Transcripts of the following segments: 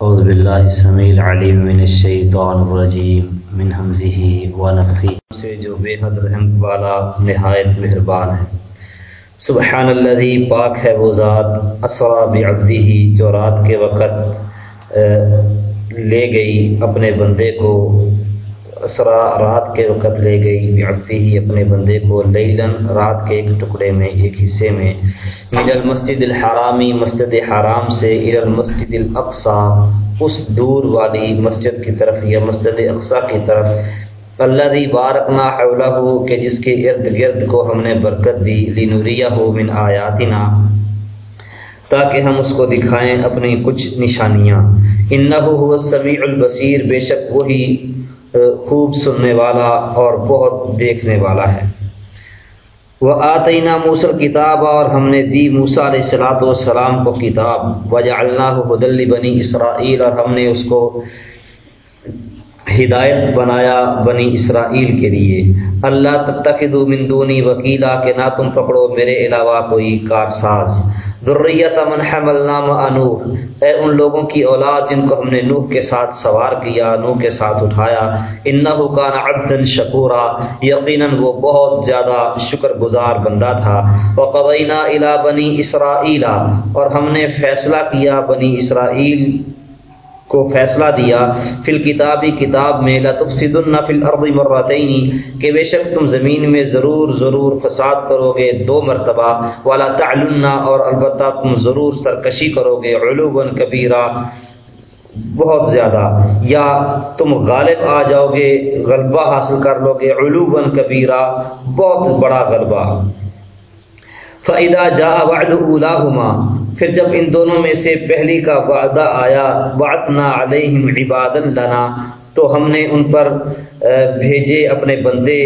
اعوذ باللہ السمیع العلیم من الشیطان الرجیم من حمزه ونفخه. سے جو بے حد رحم والا نہایت مہربان ہے۔ سبحان الذي پاک ہے وہ ذات، اسرا بعبده جو رات کے وقت لے گئی اپنے بندے کو اسرا رات کے وقت لے گئی۔ بعبده ہی اپنے بندے کو لیلن رات کے ایک ٹکڑے میں، ایک حصے میں من المسجد الحرامی مسجد حرام سے الى المسجد الاقصى اس دور والی مسجد کی طرف یا مسجد اقصا کی طرف۔ اللہ دی بارکنا حولہ کہ جس کے ارد گرد کو ہم نے برکت دی۔ لنوریہ ہو من آیاتنا، تاکہ ہم اس کو دکھائیں اپنی کچھ نشانیاں۔ انہو هو السمیع البصیر، بے شک وہی خوب سننے والا اور بہت دیکھنے والا ہے۔ وہ آتینہ موسر کتاب اور ہم نے دی موسا علیہ السلاۃ والسلام کو کتاب۔ وجہ اللہ حدل بنی اسرائیل اور ہم نے اس کو ہدایت بنایا بنی اسرائیل کے لیے۔ اللہ تک من دونی وکیلا کہ نہ تم پکڑو میرے علاوہ کوئی کارساز۔ ذریت من حملنا مع نوح اے ان لوگوں کی اولاد جن کو ہم نے نوح کے ساتھ سوار کیا، نوح کے ساتھ اٹھایا انه کان عبدا شکورا، یقینا وہ بہت زیادہ شکر گزار بندہ تھا۔ وقضینا الا بنی اسرائیل، اور ہم نے فیصلہ کیا بنی اسرائیل کو فیصلہ دیا، فی الکتابی کتاب میں لتفسدن فی الارض مرتین، کہ بے شک تم زمین میں ضرور ضرور فساد کرو گے دو مرتبہ والا تعلن، اور البتہ تم ضرور سرکشی کرو گے علوبا کبیرہ، بہت زیادہ۔ یا تم غالب آ جاؤ گے غلبہ حاصل کر لو گے علوبا کبیرہ، بہت بڑا غلبہ۔ فَإِذَا جَاءَ وَعْدُ أُولَاهُمَا پھر جب ان دونوں میں سے پہلی کا وعدہ آیا، وعدنا علیہم عبادا لنا، تو ہم نے ان پر بھیجے اپنے بندے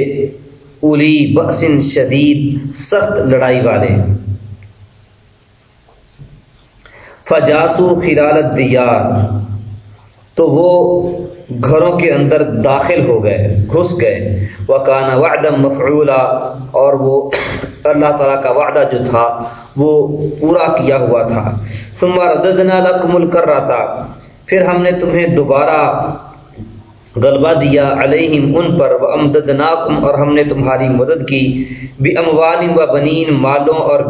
اولی بخشن شدید، سخت لڑائی والے۔ فجاسو خلال الدیار، تو وہ گھروں کے اندر داخل ہو گئے، گھس گئے۔ وہ کانا وعدم مفعولا، اور وہ اللہ تعالیٰ کا وعدہ جو تھا وہ پورا کیا ہوا تھا۔ ثم رددنا لکم الکرتا پھر ہم نے تمہیں دوبارہ غلبہ دیا علیہم ان پر وامددناکم اور ہم نے تمہاری مدد کی باموال و بنین مالوں اور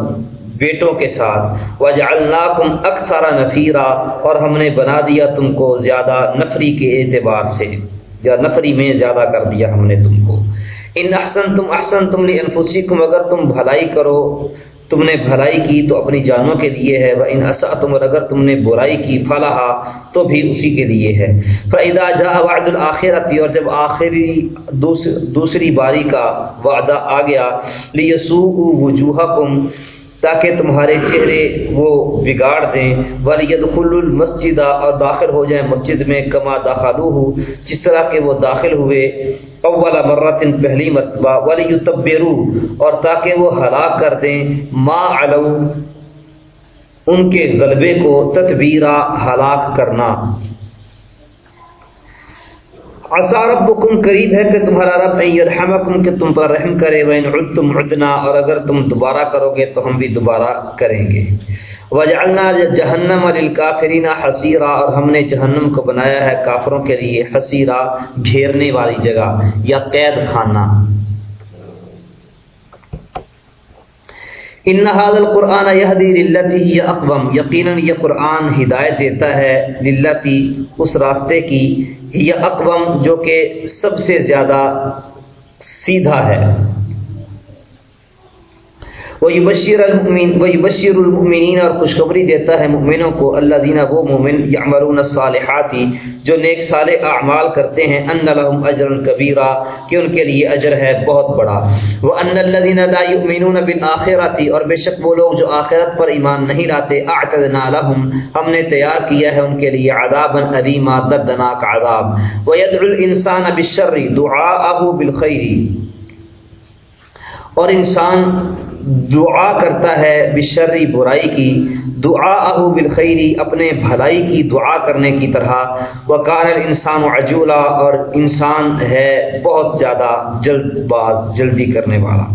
بیٹوں کے ساتھ۔ وجعلناکم اکثر نفیرا، اور ہم نے بنا دیا تم کو زیادہ نفری کے اعتبار سے۔ یا نفری میں زیادہ کر دیا ہم نے تم کو۔ ان احسن تم احسن تم لانفسکم اگر تم بھلائی کرو تم نے بھلائی کی تو اپنی جانوں کے لیے ہے وہ ان اسا تم اور اگر تم نے برائی کی فلاح تو بھی اسی کے لیے ہے۔ فَإِذَا جا وعد الْآخِرَةِ اور جب آخری دوسری باری کا وعدہ آ گیا لیسو وجوہ تاکہ تمہارے چہرے وہ بگاڑ دیں۔ وَلِيَدْخُلُ الْمَسْجِدَ، اور داخل ہو جائیں مسجد میں، کما داخلوہ، جس طرح کہ وہ داخل ہوئے۔ اول مرتن پہلی مرتبہ۔ وَلِيُتَبِّرُوا، اور تاکہ وہ ہلاک کر دیں۔ ما علو ان کے غلبے کو تتبیرہ ہلاک کرنا۔ عصا ربکم قریب ہے کہ تمہارا رب یرحمکم کہ تم پر رحم کرے وین تم عدنا، اور اگر تم دوبارہ کرو گے تو ہم بھی دوبارہ کریں گے۔ وجعلنا جہنم للکافرین حسیرہ اور ہم نے جہنم کو بنایا ہے کافروں کے لیے حسیرہ گھیرنے والی جگہ یا قید خانہ۔ ان هذا القرآن يهدي للتي هي اقوم یہ قرآن ہدایت دیتا ہے للتی اس راستے کی یہ اقوام جو کہ سب سے زیادہ سیدھا ہے۔ وہی بشیر المؤمن وہی بشیر المؤمنین اور خوشخبری دیتا ہے مؤمنوں کو اللہ دینا وہ مومن یعملون الصالحاتی جو نیک صالح اعمال کرتے ہیں ان لهم اجرا کبیرا کہ ان کے لیے اجر ہے بہت بڑا۔ وان الذين لا يؤمنون بالاخره اور بے شک وہ لوگ جو آخرت پر ایمان نہیں لاتے اعتدنا لهم، ہم نے تیار کیا ہے ان کے لیے عذابا الیما دردناک عذاب۔ ويدعو الانسان بالشر دعاءه بالخير۔ اور انسان دعا کرتا ہے بشری برائی کی دعا اہو بالخیری اپنے بھلائی کی دعا کرنے کی طرح۔ وہ کار انسان عجولہ اور انسان ہے بہت زیادہ جلد باز جلدی کرنے والا۔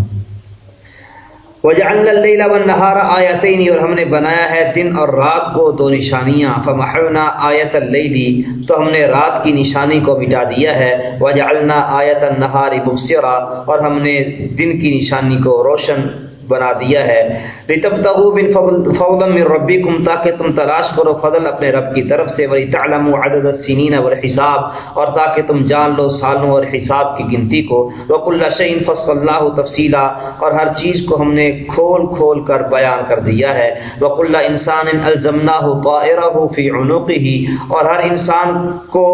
وجعلنا اللیل والنہار آیتین، اور ہم نے بنایا ہے دن اور رات کو دو نشانیاں۔ فمحونا آیت اللیلی تو ہم نے رات کی نشانی کو مٹا دیا ہے۔ وجعلنا آیت النہار مبصرا، اور ہم نے دن کی نشانی کو روشن بنا دیا ہے۔ لتبتغوا من فضل من ربکم تاکہ تم تلاش کرو فضل اپنے رب کی طرف سے ولی تعلموا عدد السنین والحساب، اور تاکہ تم جان لو سالوں اور حساب کی گنتی کو۔ وکل شیء فصلناه تفصیلا اور ہر چیز کو ہم نے کھول کھول کر بیان کر دیا ہے۔ وکل انسان الزمناه طائره في عنقه، اور ہر انسان کو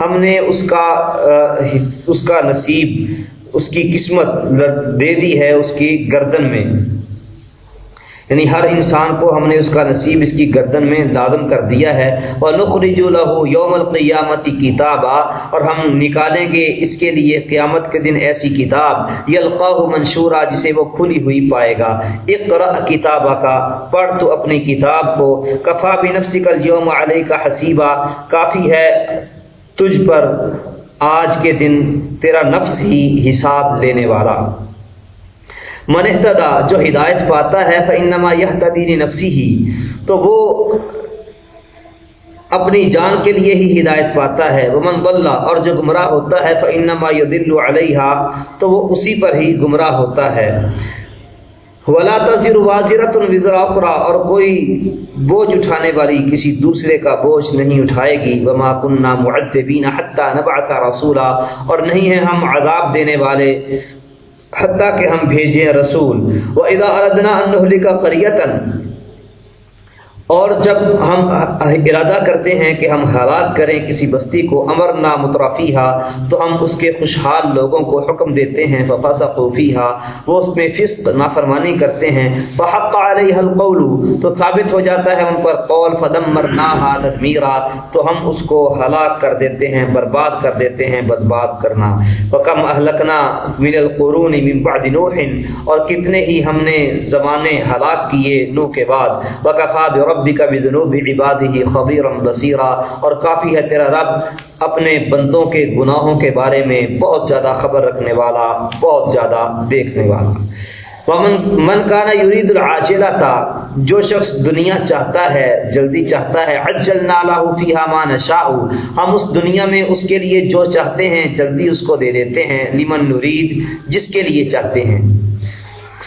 ہم نے اس کا اس کا نصیب اس کی قسمت دے دی ہے اس کی گردن میں۔ یعنی ہر انسان کو ہم نے اس کا نصیب اس کی گردن میں لازم کر دیا ہے۔ اور نخرج له یوم القیامت کتابا اور ہم نکالیں گے اس کے لیے قیامت کے دن ایسی کتاب۔ یلقاہ منشورا، جسے وہ کھلی ہوئی پائے گا۔ اقرا کتابہ کا پڑھ تو اپنی کتاب کو۔ کفا بنفسک اليوم علیک حسیبا۔ کافی ہے تجھ پر۔ آج کے دن تیرا نفس ہی حساب لینے والا۔ من احتدا جو ہدایت پاتا ہے فنما یہ تدین نفسی ہی تو وہ اپنی جان کے لیے ہی ہدایت پاتا ہے۔ وہ من اور جو گمراہ ہوتا ہے فنما یہ دل علیہ تو وہ اسی پر ہی گمراہ ہوتا ہے۔ ولا تذر واضرت الوزرا اور کوئی بوجھ اٹھانے والی کسی دوسرے کا بوجھ نہیں اٹھائے گی۔ وما کننا معذبین حتی نبعث رسولا، اور نہیں ہے ہم عذاب دینے والے، حتیٰ کہ ہم بھیجیں رسول۔ وہ ادا اردنا ان کا قريه اور جب ہم ارادہ کرتے ہیں کہ ہم ہلاک کریں کسی بستی کو امر نا مترفیہ تو ہم اس کے خوشحال لوگوں کو حکم دیتے ہیں ففاسا قوفیہ وہ اس میں فسق، نافرمانی کرتے ہیں۔ فحق علیہ القول، تو ثابت ہو جاتا ہے ان پر قول فدم مرنا تدمیرا، تو ہم اس کو ہلاک کر دیتے ہیں، برباد کر دیتے ہیں برباد کرنا۔ فکم اہلکنا من القرون من بعد نوح، اور کتنے ہی ہم نے زمانے ہلاک کیے نو کے بعد۔ وکفا برب ربی کا بھی جنوب عباد اور کافی ہے تیرا رب اپنے بندوں کے گناہوں کے بارے میں بہت زیادہ خبر رکھنے والا، بہت زیادہ دیکھنے والا۔ ومن، من کانا یرید العاجلہ تھا جو شخص دنیا چاہتا ہے، جلدی چاہتا ہے اجلنا له فیها ما نشاء، ہم اس دنیا میں اس کے لیے جو چاہتے ہیں، جلدی اس کو دے دیتے ہیں، لمن نرید، جس کے لیے چاہتے ہیں۔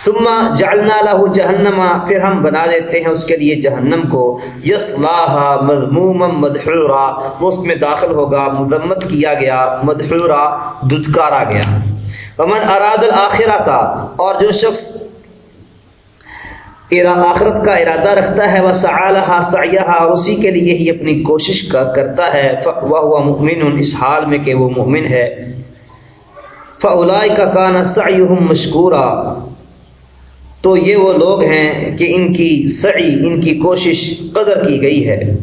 ثم جعلنا له جہنم پھر ہم بنا دیتے ہیں اس کے لیے جہنم کو۔ یصلاها مذموما مدحورا، وہ اس میں داخل ہوگا، مذمت کیا گیا، مدحورا دھتکارا گیا۔ ومن اراد الاخرہ کا اور جو شخص آخرت کا ارادہ رکھتا ہے وہ سعالہ سیاح اسی کے لیے ہی اپنی کوشش کا کرتا ہے۔ وہ ہوا مؤمن، اس حال میں کہ وہ مومن ہے۔ فلائی کا کانا سعیہم مشکورا تو یہ وہ لوگ ہیں کہ ان کی سعی، ان کی کوشش قدر کی گئی ہے۔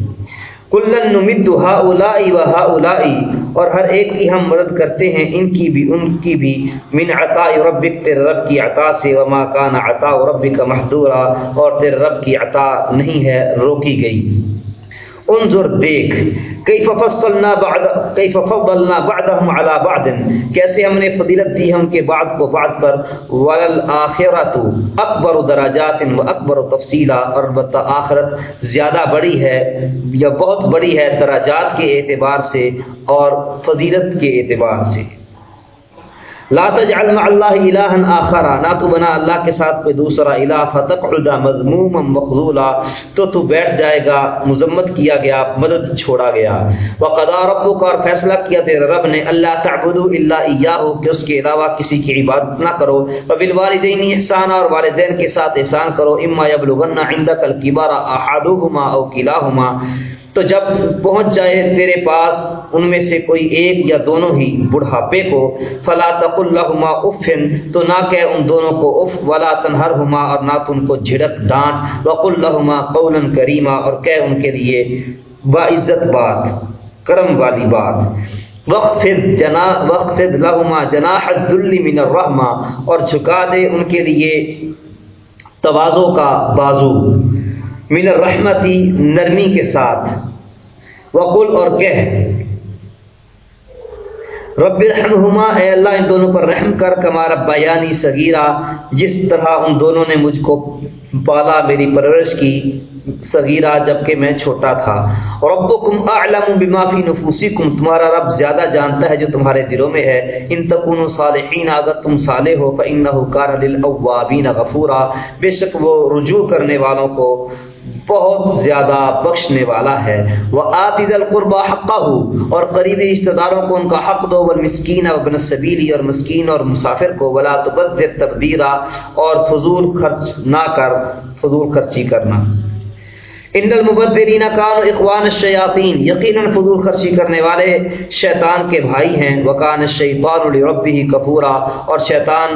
کلن نمد ہا اولائی و ہا اولائی اور ہر ایک کی ہم مدد کرتے ہیں، ان کی بھی، ان کی بھی۔ من عطا ربک، تیرے رب کی عطا سے وما کان عطا ربک محدورا اور تیرے رب کی عطا نہیں ہے، روکی گئی۔ انظر دیکھ، کیف فصلنا بعد کیف فضلنا بعدهم على بعد؟ کیسے ہم نے فضیلت دی ہے ان کے بعد کو بعد پر؟ والآخرت اکبر درجات و اکبر تفصیلا اور البتہ آخرت زیادہ بڑی ہے، یا بہت بڑی ہے درجات کے اعتبار سے اور فضیلت کے اعتبار سے۔ لا تجعل مع اللہ الہا آخرا نہ تو بنا اللہ کے ساتھ کوئی دوسرا الہ. فتقعد مذموما مخذولا. تو تو بیٹھ جائے گا. مذمت کیا گیا. مدد چھوڑا گیا. وقضا ربک اور فیصلہ کیا تیرے رب نے. اللہ تعبدوا الا اياه کہ اس کے علاوہ کسی کی عبادت نہ کرو. وبالوالدین احسان اور والدین کے ساتھ احسان کرو. اما یبلغن عندك الكبار احدهما او كلاهما تو جب پہنچ جائے تیرے پاس، ان میں سے کوئی ایک یا دونوں ہی بڑھاپے کو، فلا تق الحما افن تو نہ کہ ان دونوں کو اف، ولا تنہر ہما اور نہ تم کو جھڑک ڈانٹ وق الحما قول کریما اور کہ ان کے لیے باعزت بات، کرم والی بات۔ وقف جنا وقف لہما جناح الدل من الرحمہ اور جھکا دے ان کے لیے توازوں کا بازو۔ من الرحمتی نرمی کے ساتھ۔ وقل اور کہہ۔ رب الرحمہما اے اللہ، ان دونوں پر رحم کر کمارا بیانی صغیرہ، جس طرح ان دونوں نے مجھ کو پالا، میری پرورش کی صغیرہ جبکہ میں چھوٹا تھا۔ ربکم اعلم بما فی نفوسکم، تمہارا رب زیادہ جانتا ہے جو تمہارے دلوں میں ہے۔ ان تکونوا صالحین، اگر تم صالح ہو فانه کان للاوابین غفورا۔ بے شک وہ رجوع کرنے والوں کو بہت زیادہ بخشنے والا ہے۔ وہ آتد القربا حقہ اور قریبی رشتہ داروں کو ان کا حق دو بل مسکین اور بن صبیلی اور مسکین اور مسافر کو۔ ولا تبدر تبدیرا اور فضول خرچ نہ کر، فضول خرچی کرنا۔ ان المبدرین کان اخوان الشیاطین یقینا فضول خرچی کرنے والے شیطان کے بھائی ہیں۔ وکان الشیطان لربه کفورا اور شیطان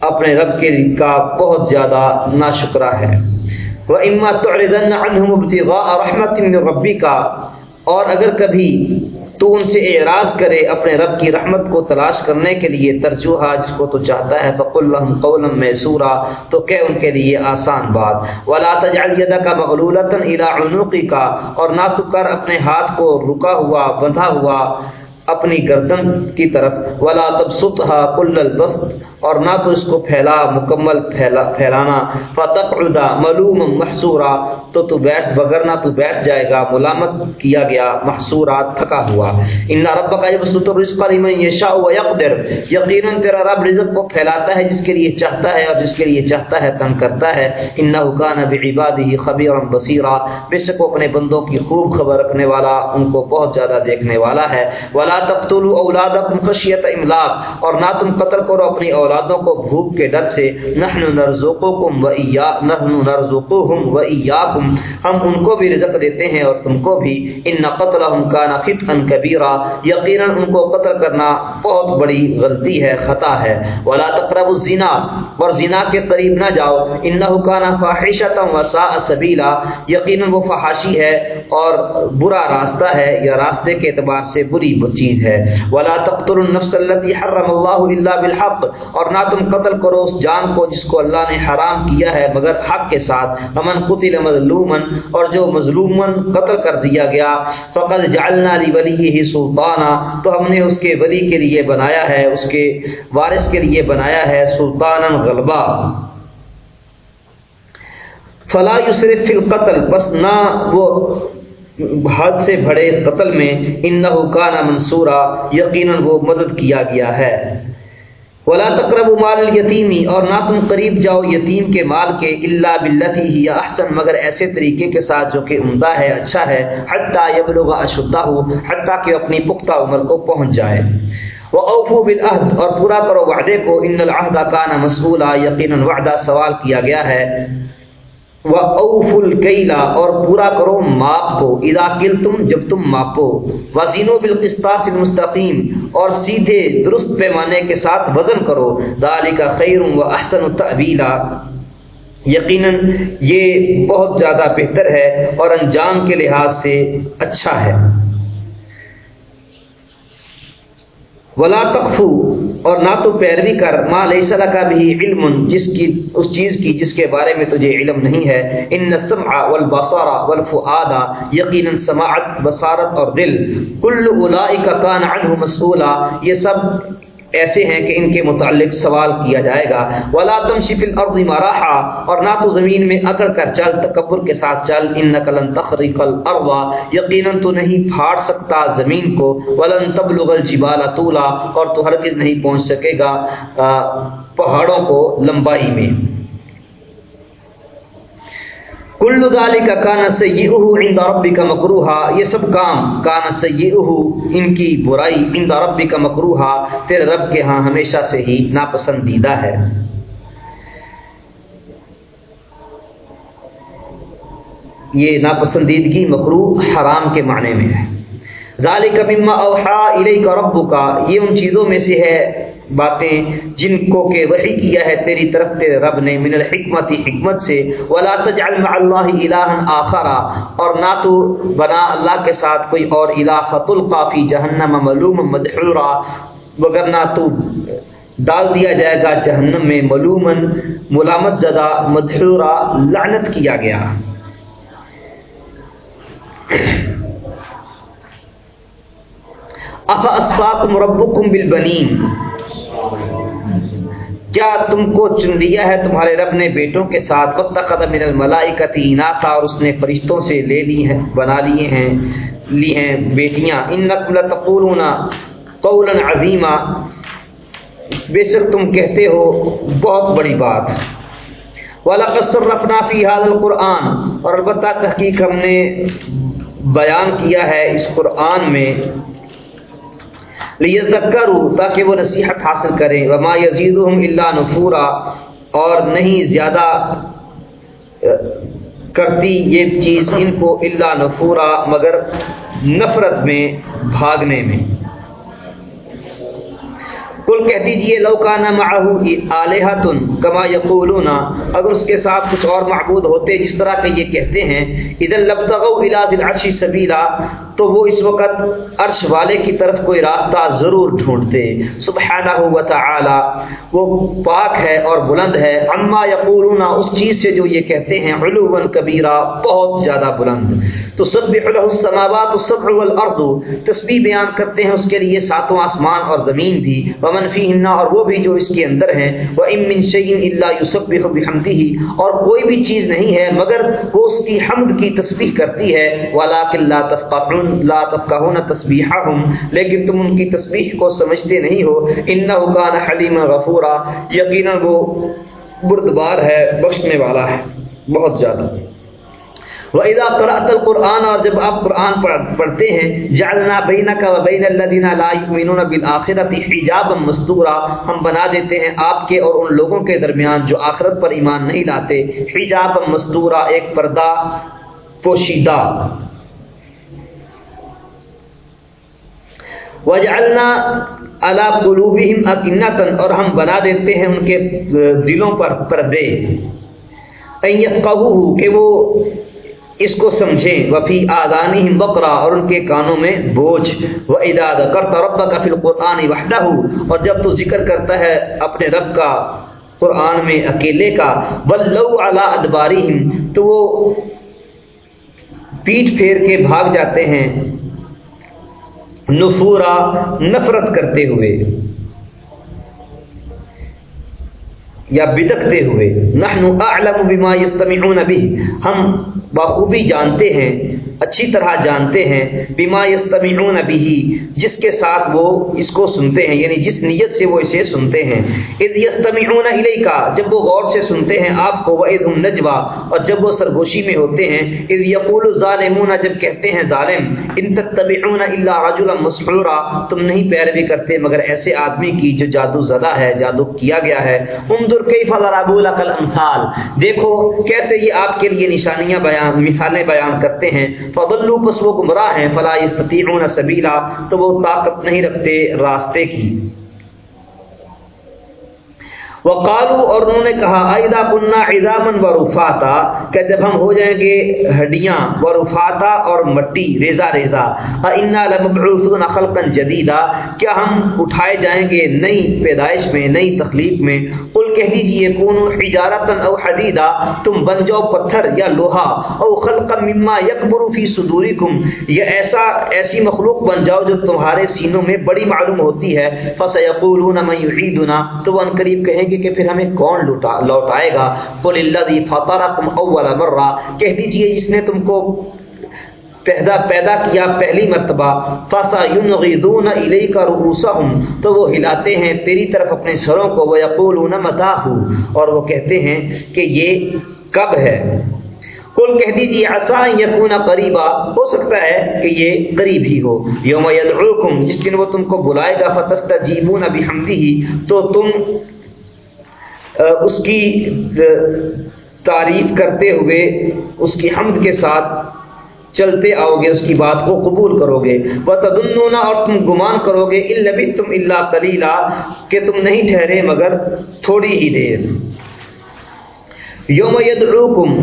اپنے رب کے کا بہت زیادہ ناشکرا ہے۔ وہ امت تو رحمت ربی کا اور اگر کبھی تو ان سے اعراض کرے اپنے رب کی رحمت کو تلاش کرنے کے لیے ترجوحا جس کو تو چاہتا ہے فق الحم قول میسورا تو کہ ان کے لیے آسان بات۔ ولا تجعل کا مغلولتا الى عنقی کا اور نہ تو کر اپنے ہاتھ کو رکا ہوا، بندھا ہوا۔ اپنی گردن کی طرف، ولا تب ستھا کل اور نہ تو اس کو پھیلا، مکمل پھیلا، پھیلانا۔ فتقعدا ملوم محصورا، تو تو بیٹھ بگرنا تو بیٹھ جائے گا، ملامت کیا گیا محصورا تھکا ہوا۔ ان رب کا یبسط الرزق لمن یشاء ويقدر۔ یقینا تیرا رب رزق کو پھیلاتا ہے، جس کے لیے چاہتا ہے، اور جس کے لیے چاہتا ہے، تنگ کرتا ہے۔ انه كان بعباده خبيرا بصيرا۔ بے شک اپنے بندوں کی خوب خبر رکھنے والا، ان کو بہت زیادہ دیکھنے والا ہے۔ ولا تقتلوا اولادکم خشیت املاق اور نہ تم قتل کرو اپنی اولادوں کو بھوک کے ڈر سے نحن نرزقکم و ایا، نحن نرزقهم و ایاکم ہم ان کو بھی رزق دیتے ہیں اور تم کو بھی ان قتلهم کان خطئا کبیرا یقینا ان کو قتل کرنا بہت بڑی غلطی ہے، خطا ہے۔ ولا تقربوا الزنا اور زنا کے قریب نہ جاؤ۔ انه کان فاحشۃ وساء سبیلا یقینا وہ فحاشی ہے اور برا راستہ ہے یا راستے کے اعتبار سے بری بچی چیز ہے۔ ولا تقتلوا النفس التي حرم الله الا بالحق۔ اور نہ تم قتل کرو اس جان کو جس کو اللہ نے حرام کیا ہے مگر حق کے ساتھ۔ امن قتل مظلومن اور جو مظلومن قتل کر دیا گیا۔ فقط جعلنا لی ولی ہی سلطانہ تو ہم نے اس کے ولی کے لیے بنایا ہے، اس کے وارث کے لیے بنایا ہے سلطان غلبہ۔ فلا یسرف فی القتل۔ بس نہ وہ حد سے بڑے قتل میں انہو کانا منصورا، یقیناً وہ مدد کیا گیا ہے۔ ولا تقرب مال یتیمی اور نہ تم قریب جاؤ یتیم کے مال کے اللہ بلتی ہی یا احسن، مگر ایسے طریقے کے ساتھ جو کہ عمدہ ہے اچھا ہے، حتیٰ یبلغ اشدہ ہو حتیٰ کہ اپنی پختہ عمر کو پہنچ جائے۔ وہ اوفو بالعہد، اور پورا کرو وعدے کو، ان العہدہ کانا مسئولہ، یقیناً وعدہ سوال کیا گیا ہے۔ وہ اوف الکیلا اور پورا کرو ماپ کو ادا کل تم جب تم ماپو۔ وزین و بالقسطاس المستقیم اور سیدھے درست پیمانے کے ساتھ وزن کرو۔ دال کا خیر و احسن تعویلا یقیناً یہ بہت زیادہ بہتر ہے اور انجام کے لحاظ سے اچھا ہے۔ ولا تقفو اور نہ تو پیروی کر ما ليس کا بھی علم جس کی، اس چیز کی جس کے بارے میں تجھے علم نہیں ہے ان السمع والبصر والفؤاد یقینا سماعت، بصارت اور دل۔ کل اولئک کان عنه مسئولا۔ یہ سب ایسے ہیں کہ ان کے متعلق سوال کیا جائے گا۔ ولا تمشي في الارض مراحا اور نہ تو زمین میں اکڑ کر چل، تکبر کے ساتھ چل۔ انك لن تخرق الارض یقینا تو نہیں پھاڑ سکتا زمین کو۔ ولن تبلغ الجبال طولا اور تو ہرگز نہیں پہنچ سکے گا پہاڑوں کو لمبائی میں۔ کل دالی کا کانا سے عند ربی کا مکروہا یہ سب کام کانا سے ان کی برائی عند ربی کا مکروہا تیرے رب کے ہاں ہمیشہ سے ہی ناپسندیدہ ہے۔ یہ ناپسندیدگی مکرو حرام کے معنی میں ہے۔ ذالک مما اوحا الیک ربک یہ ان چیزوں میں سے ہے باتیں جن کو کہ وحی کیا ہے تیری طرف تیرے رب نے من الحکمت حکمت سے، ولا تجعل مع اللہ الہا آخر اور نہ تو بنا اللہ کے ساتھ کوئی اور الہ فتلقا فی جہنم ملوم مدحورا، مگر نہ تو ڈال دیا جائے گا جہنم میں ملومن ملامت زدہ مدحورا لعنت کیا گیا۔ اف اسفاکم ربکم بالبنین کیا تم کو چن لیا ہے تمہارے رب نے بیٹوں کے ساتھ؟ وقت قدم من الملائکت اناثا اور اس نے فرشتوں سے لے لی ہیں، بنا لیے ہیں، لی ہیں بیٹیاں۔ انکم لتقولون قولا عظیما۔ بے شک تم کہتے ہو، بہت بڑی بات۔ وَلَقَدْ صَرَّفْنَا فِي هَذَا الْقُرْآنِ۔ اور البتہ تحقیق ہم نے بیان کیا ہے اس قرآن میں۔ لیذکروا تاکہ وہ نصیحت حاصل کریں، وما یزیدہم الا نفورا، اور نہیں زیادہ کرتی یہ چیز ان کو الا نفورا، مگر نفرت میں، بھاگنے میں۔ کل کہہ دیجیے لوکانہ معہو آلیہتن کما یقولون۔ اگر اس کے ساتھ کچھ اور معبود ہوتے جس طرح کہ یہ کہتے ہیں، اذا لبتغوا الى ذی العرش سبیلا، تو وہ اس وقت عرش والے کی طرف کوئی راستہ ضرور ڈھونڈتے۔ سبحانہ و تعالی، وہ پاک ہے اور بلند ہے۔ اما یقولون، اس چیز سے جو یہ کہتے ہیں، علوا کبیرہ بہت زیادہ بلند۔ تو سبح له السماوات السبع والارض، تسبیح بیان کرتے ہیں، اس کے لیے ساتوں آسمان اور زمین بھی۔ ومن فیہن اور وہ بھی جو اس کے اندر ہیں، وَإِن مِّن شَيْءٍ إِلَّا يُسَبِّحُ بِحَمْدِهِ، اور کوئی بھی چیز نہیں ہے، مگر وہ اس کی حمد کی تسبیح کرتی ہے وَلَٰكِن لَا تَفْقَهُونَ، لا تفقہون تسبیحہم لیکن تم ان کی تسبیح کو سمجھتے نہیں ہو۔ انہو کان حلیم غفورا، یقینا وہ بردبار ہے، بخشنے والا ہے، بہت زیادہ۔ وَإِذَا قَرَأْتَ الْقُرْآنَ اور جب آپ قرآن پڑھتے ہیں، جعلنا بینک و بین الذین لا یؤمنون بالآخرۃ حجابا مستورا ہم بنا دیتے ہیں آپ کے اور ان لوگوں کے درمیان جو آخرت پر ایمان نہیں لاتے۔ حجابا مستورا ایک پردہ پوشیدہ۔ وجعلنا على قلوبهم اکنتن اور ہم بنا دیتے ہیں ان کے دلوں پر پردے۔ ان يفقهوه، کہ وہ اس کو سمجھیں۔ وفی آذانہم بقرا اور ان کے کانوں میں بوجھ۔ و اذا ذکرت ربک فی القرآن وحدہ اور جب تو ذکر کرتا ہے اپنے رب کا قرآن میں اکیلے کا۔ ولو علی ادبارہم تو وہ پیٹ پھیر کے بھاگ جاتے ہیں۔ نفورا، نفرت کرتے ہوئے۔ یا بدکتے ہوئے نحن اعلم بما یستمعون به ہم بخوبی جانتے ہیں اچھی طرح جانتے ہیں، بما یستمعون به جس کے ساتھ وہ اس کو سنتے ہیں یعنی جس نیت سے وہ اسے سنتے ہیں۔ اذ یستمعون الیک جب وہ غور سے سنتے ہیں آپ کو، واذ هم نجوا، اور جب وہ سرگوشی میں ہوتے ہیں، اذ یقول الظالمون، جب کہتے ہیں ظالم، ان تتبعون الا رجلا مسحورا، تم نہیں پیروی کرتے، مگر ایسے آدمی کی جو جادو زدہ ہے، جادو کیا گیا ہے۔ انظر کیف ضربوا لك الامثال، دیکھو کیسے یہ آپ کے لیے نشانیاں بیان، مثالیں بیان کرتے ہیں۔ فضلوا پس وہ گمراہ ہیں، فلا يستطيعون سبیلا تو وہ طاقت نہیں رکھتے راستے کی۔ وقالو اور انہوں نے کہا ایدا کننا عظامن و رفاتا کہ جب ہم ہو جائیں گے ہڈیاں و رفاتا اور مٹی ریزا ریزا انا لمبعوثون خلقا جدیدا کیا ہم اٹھائے جائیں گے نئی پیدائش میں، نئی تخلیق میں؟ قل کہہ دیجیے کونوا حجارتا او حدیدا تم بن جاؤ پتھر یا لوہا، او خلقا مما یکبر فی صدورکم یہ ایسا، ایسی مخلوق بن جاؤ جو تمہارے سینوں میں بڑی معلوم ہوتی ہے۔ فسیقولون من یعیدنا۔ تو وہ ان قریب کہیں گے گے کہ پھر ہمیں کون لوٹا، لوٹائے گا؟ قل الذی فطرکم اول مرہ کہہ دیجیے جس نے تم کو پیدا پیدا کیا پہلی مرتبہ۔ فاسا ينغضون الیک رؤوسهم۔ تو وہ ہلاتے ہیں تیری طرف اپنے سروں کو۔ وہ یقولون متاہ اور وہ کہتے ہیں کہ یہ کب ہے؟ کل کہہ دیجیے آسا یقون قریبا ہو سکتا ہے کہ یہ قریب ہی ہو۔ یوم یدعوکم جس دن وہ تم کو بلائے گا۔ فتستجیبون بحمدہ تو تم اس کی تعریف کرتے ہوئے اس کی حمد کے ساتھ چلتے آؤ گے اس کی بات کو قبول کرو گے وہ تدنونا اور تم گمان کرو گے البی تم اللہ کلیلہ کہ تم نہیں ٹھہرے مگر تھوڑی ہی دیر۔ یوم یدعوکم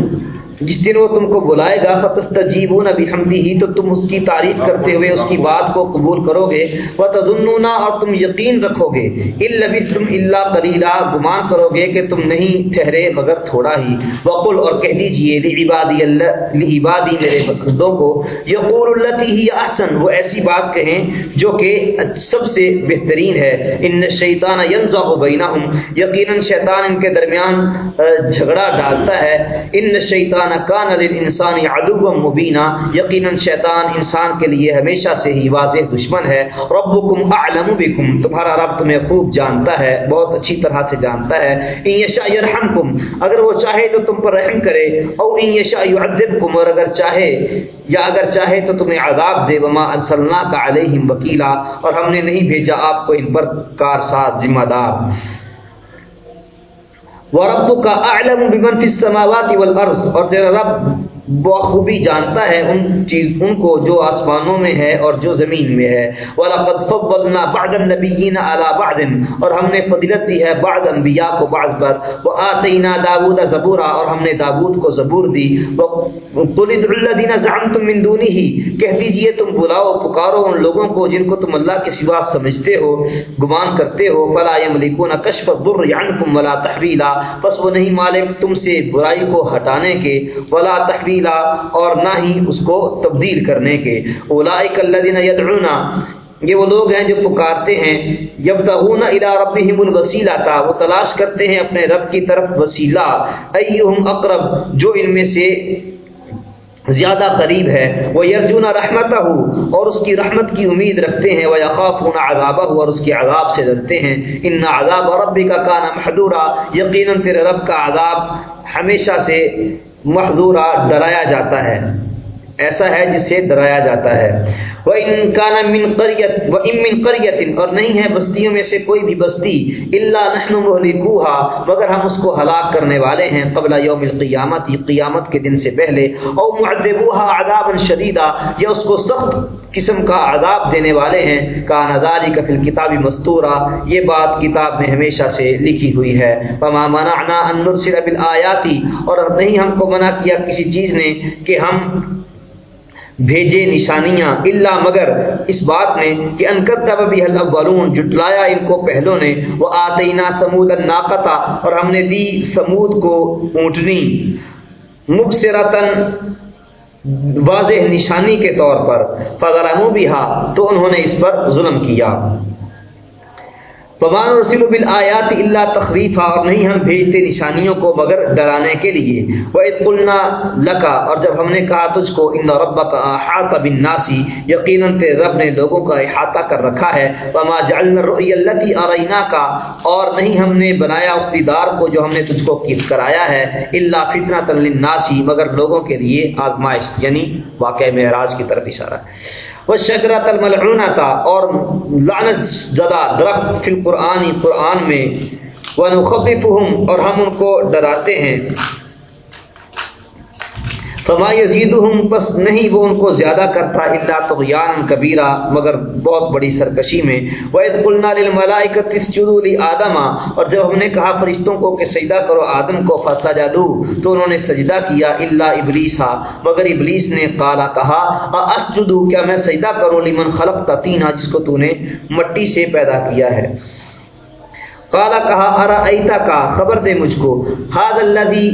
جس دن وہ تم کو بلائے گا فتستجیبون بحمدہ ہی تو تم اس کی تعریف کرتے ہوئے اس کی بات کو قبول کرو گے وتظنون اور تم یقین رکھو گے الا بسم الا قلیلا گمان کرو گے کہ تم نہیں ٹھہرے مگر تھوڑا ہی۔ وقل، اور کہہ دیجیے لعبادی اللہ لعبادی میرے بندوں کو یقول التی ہی احسن وہ ایسی بات کہیں جو کہ سب سے بہترین ہے۔ ان الشیطان ينزغ بینہم یقینا شیطان ان کے درمیان جھگڑا ڈالتا ہے۔ ان الشیطان کان للانسان عدو مبینا یقینا شیطان انسان کے لیے ہمیشہ سے ہی واضح دشمن ہے۔ ربکم اعلم بکم تمہارا رب تمہیں خوب جانتا ہے، بہت اچھی طرح سے جانتا ہے۔ ان یشاء یرحمکم اگر وہ چاہے تو تم پر رحم کرے۔ او ان یشاء یعذبکم اور اگر چاہے، یا اگر چاہے تو تمہیں عذاب دے۔ وما ارسلناک علیہم وکیلا اور ہم نے نہیں بھیجا آپ کو ان پر کارساز ذمہ دار۔ وربک اعلم بمن فی السماوات والارض اور تیرا رب بخوبی جانتا ہے ان چیز، ان کو جو آسمانوں میں ہے اور جو زمین میں ہے۔ وَلَقَدْ فَضَّلْنَا بَعْدَ النَّبِيِّينَ عَلَى بَعْدٍ۔ اور ہم نے فضیلت دی ہے بعض انبیاء کو بعض پر۔ وَآتَيْنَا دَاوُودَ زَبُورًا۔ اور ہم نے داود کو زبور دی۔ قُلِ ادْعُوا الَّذِينَ زَعَمْتُم مِّن دُونِهِ۔ کہہ جی، دیجیے تم بلاؤ، پکارو ان لوگوں کو جن کو تم اللہ کے سوا سمجھتے ہو، گمان کرتے ہو۔ فَلَا يَمْلِكُونَ كَشْفَ الضُّرِّ عَنكُمْ وَلَا تَحْوِيلًا۔ پس وہ نہیں مالک تم سے برائی کو ہٹانے کے۔ وَلَا تَحْوِيلًا اور نہ ہی اس کو تبدیل کرنے کے۔ اولئک الذین یدعون، یہ وہ لوگ ہیں جو پکارتے ہیں۔ یبتغون الی ربہم الوسیلہ تا وہ تلاش کرتے ہیں اپنے رب کی طرف وسیلہ۔ ایہم اقرب، جو ان میں سے زیادہ قریب ہے۔ وہ یرجون رحمتہ، اور اس کی رحمت کی امید رکھتے ہیں۔ وہ یخافون عذابہ، اور اس کی عذاب سے ڈرتے ہیں۔ ان عذاب ربی کا کانا محدورہ یقیناً تیرے رب کا عذاب ہمیشہ سے محضورات ڈرایا جاتا ہے۔ ایسا ہے جس سے ڈرایا جاتا ہے۔ وہ ان کانا من قریت و امن قریت اور نہیں ہے بستیوں میں سے کوئی بھی بستی اللہ نحن مہلکوہا مگر ہم اس کو ہلاک کرنے والے ہیں قبل یوم القیامت قیامت کے دن سے پہلے۔ او معذبوہا عذابا شدیدا، یا اس کو سخت قسم کا عذاب دینے والے ہیں۔ کا نظاری کا فی الکتاب مستورہ یہ بات کتاب میں ہمیشہ سے لکھی ہوئی ہے۔ فما منعنا ان نرسل بالآیاتی اور نہیں ہم کو منع کیا کسی چیز نے کہ ہم بھیجے نشانیاں اللہ مگر اس بات نے کہ انکتب بھی الاولون جٹلایا ان کو پہلوں نے وہ آتینا سمود الناقتا اور ہم نے دی سمود کو اونٹنی۔ مبصرتن واضح نشانی کے طور پر فضلموا بها، تو انہوں نے اس پر ظلم کیا۔ فمان رسول بالآیات اللہ تخویفہ اور نہیں ہم بھیجتے نشانیوں کو مگر ڈرانے کے لیے۔ وہ قلنا لکا اور جب ہم نے کہا تجھ کو ان رب کا احاطہ بن ناسی یقیناً تیرے رب نے لوگوں کا احاطہ کر رکھا ہے۔ وما جعلنا الرؤی التي ارینا کا اور نہیں ہم نے بنایا اس دیدار کو جو ہم نے تجھ کو کرایا ہے الا فتنہ للناسی مگر لوگوں کے لیے آزمائش یعنی واقع معراج کی طرف اشارہ۔ وہ شکرت الملعونہ تھا اور لعنت زدہ درخت فی القرآن، قرآن میں وہ نخففہم اور ہم ان کو ڈراتے ہیں۔ فما یزیدہم پس نہیں وہ ان کو زیادہ کرتا الا طغیان کبیرہ مگر بہت بڑی سرکشی میں۔ وَإِذْ قُلْنَا لِلْمَلَائِكَةِ اسْجُدُوا لِآدَمَ، اور جب ہم نے کہا فرشتوں کو کہ سجدہ کرو آدم کو فسجدوا تو انہوں نے سجدہ کیا الا ابلیسا مگر ابلیس نے قالا کہا اسجدوا کیا میں سجدہ کروں؟ لمن خلقت طینا جس کو تو نے مٹی سے پیدا کیا ہے۔ قالا کہا ارا کا خبر دے مجھ کو۔ ہاد الذی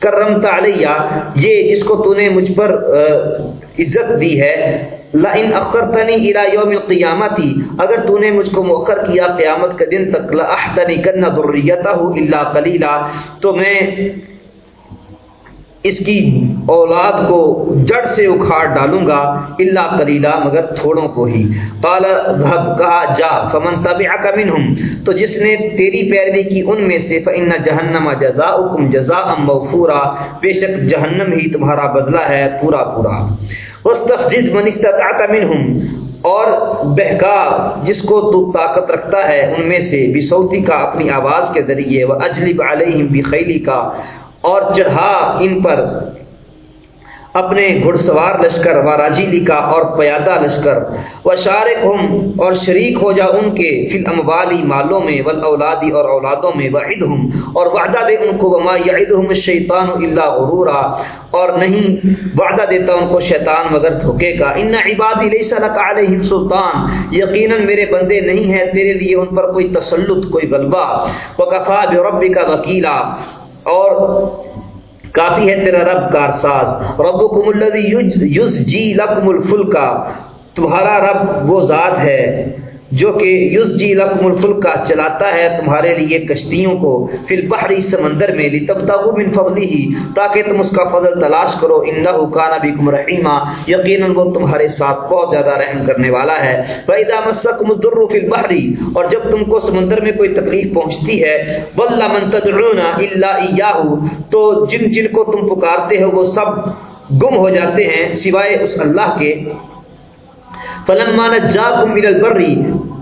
کرم علیہ، یہ جس کو تو نے مجھ پر عزت دی ہے۔ لئن اخرتنی الى یوم القیامت اگر تو نے مجھ کو مؤخر کیا قیامت کے دن تک لاحتنکن ذریتہ الا قلیلا، تو میں اس کی اولاد کو جڑ سے اکھاڑ ڈالوں گا اللہ کلیلہ مگر تھوڑوں کو ہی۔ قال ذهب کہا، جا، فمن تبعك منهم تو جس نے تیری پیروی کی ان میں سے فان جہنم جزاؤکم جزاء موفورا۔ بے شک جہنم ہی تمہارا بدلہ ہے، پورا پورا۔ واستفزز من استطعت منهم اور بہکا، جس کو تو طاقت رکھتا ہے، ان میں سے بصوتی کا اپنی آواز کے ذریعے۔ و اجلب علیہم بخیلی کا اور چڑھا ان پر اپنے گھڑ سوار لشکر و راجیلی کا اور پیادہ لشکر۔ و شارک ہم اور شریک ہو جا ان کے فل اموالی مالوں میں ول اولادی اور اولادوں میں۔ وعد ہم اور وعدہ دے ان کو، وما یعدہم الشیطان الا غرورا۔ اور نہیں وعدہ دیتا ان کو شیطان مگر دھوکے کا ان عبادی لیس لک علیہم سلطان۔ یقینا میرے بندے نہیں ہیں تیرے لیے ان پر کوئی تسلط، کوئی غلبہ۔ وکفا بربک وکیلا اور کافی ہے تیرا رب کارساز ربکم الذی یزجی لکم الفلکا۔ تمہارا رب وہ ذات ہے جو کہ یس جی لکم الفل کا چلاتا ہے تمہارے لیے کشتیوں کو، فی البحری سمندر میں، لتبتغوا من فضلی ہی تاکہ تم اس کا فضل تلاش کرو۔ انہو کان بکم رحیما۔ یقینا وہ تمہارے ساتھ بہت زیادہ رحم کرنے والا ہے۔ فاذا مسکم الضر فی البحر۔ اور جب تم کو سمندر میں کوئی تکلیف پہنچتی ہے والله من تدعون الا اياه تو جن جن کو تم پکارتے ہو، وہ سب گم ہو جاتے ہیں، سوائے اس اللہ کے۔ فلما نجاکم الى البر۔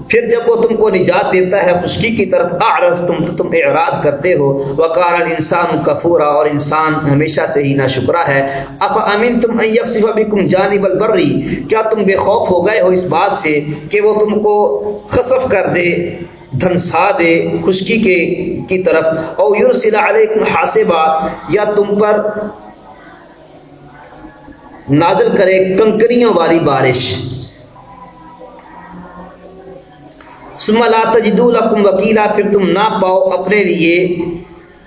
پھر جب وہ تم کو نجات دیتا ہے خشکی کی طرف اعرض، تم تو تم اعراض کرتے ہو۔ وقار الانسان کفورا، اور انسان ہمیشہ سے ہی ناشکرا ہے۔ اف امین تم ان یخسف بكم جانب البر؟ کیا تم بے خوف ہو گئے ہو اس بات سے کہ وہ تم کو خسف کر دے، دھنسا دے خشکی کے، کی طرف؟ او یرسل علیکم حاسبا، یا تم پر نازل کرے کنکریوں والی بارش۔ لا تجدو لکم وکیلا، پھر تم نہ پاؤ اپنے لیے